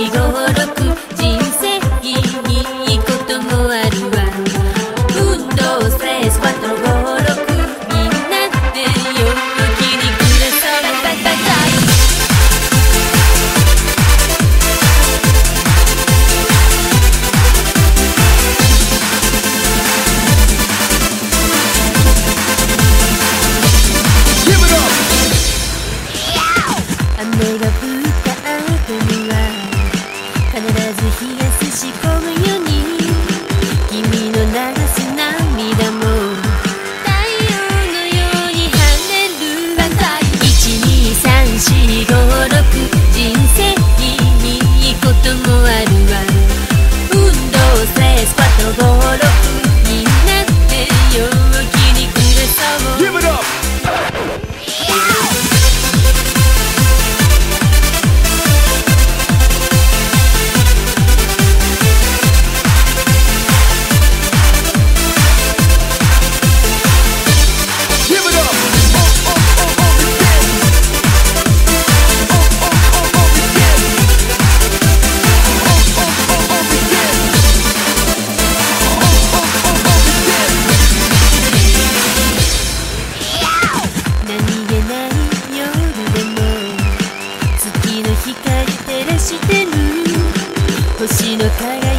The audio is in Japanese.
5、6人生いいこともあるわ運動ストレス4、5、6みんなで陽気にくださいバイバイバ星の輝